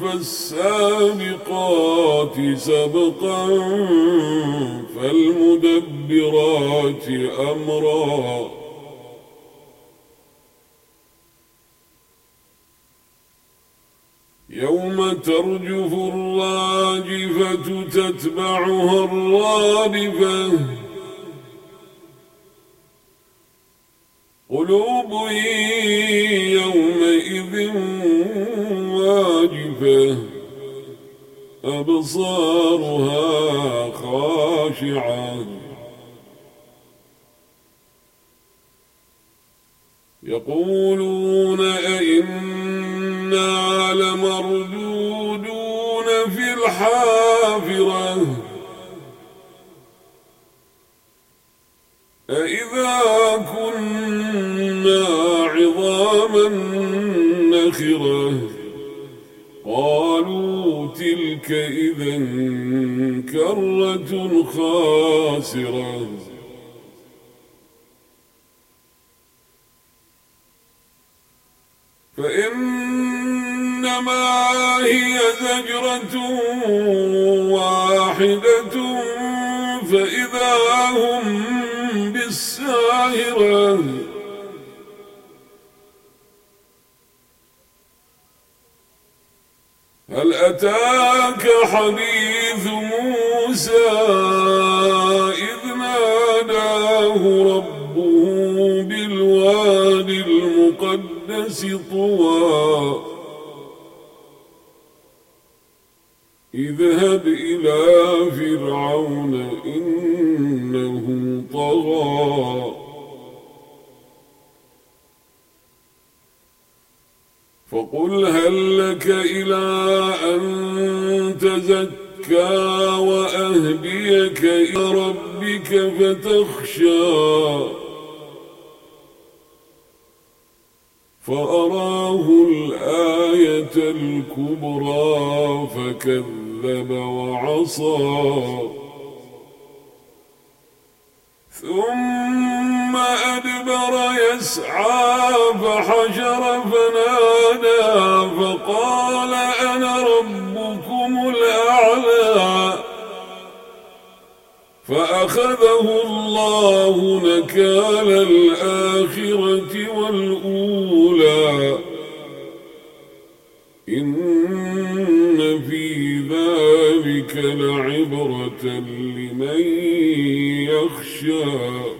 فالسابقات سبقا فالمدبرات أمرا. يوم ترجف الراجفة تتبعها الرادفة قلوب يومئذ واجفة أبصارها خاشعة. يقولون أئنا لمردودون في الحافرة. أئذا كنا عظاما نخرة. قالوا تلك إذا كرة خاسرة. فإنما هي زجرة واحدة فإذا هم بالساهرة. أتاك حديث موسى إذ ناداه ربه بالواد المقدس طوى. اذهب إلى فرعون إنه طغى. فقل هل لك إلى أن تزكى وأهديك إلى ربك فتخشى فأراه الآية الكبرى فكذب وعصى ثم أدبر يسعى فحشر فنادى فقال أنا ربكم الأعلى فأخذه الله نكال الآخرة والأولى إن في ذلك لعبرة لمن يخشى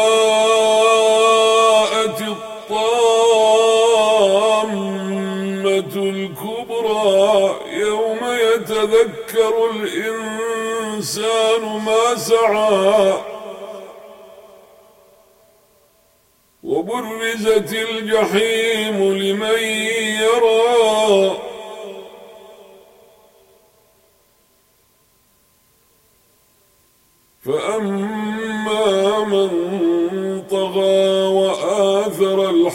يتذكر الإنسان ما سعى وبرزت الجحيم لمن يرى فأما من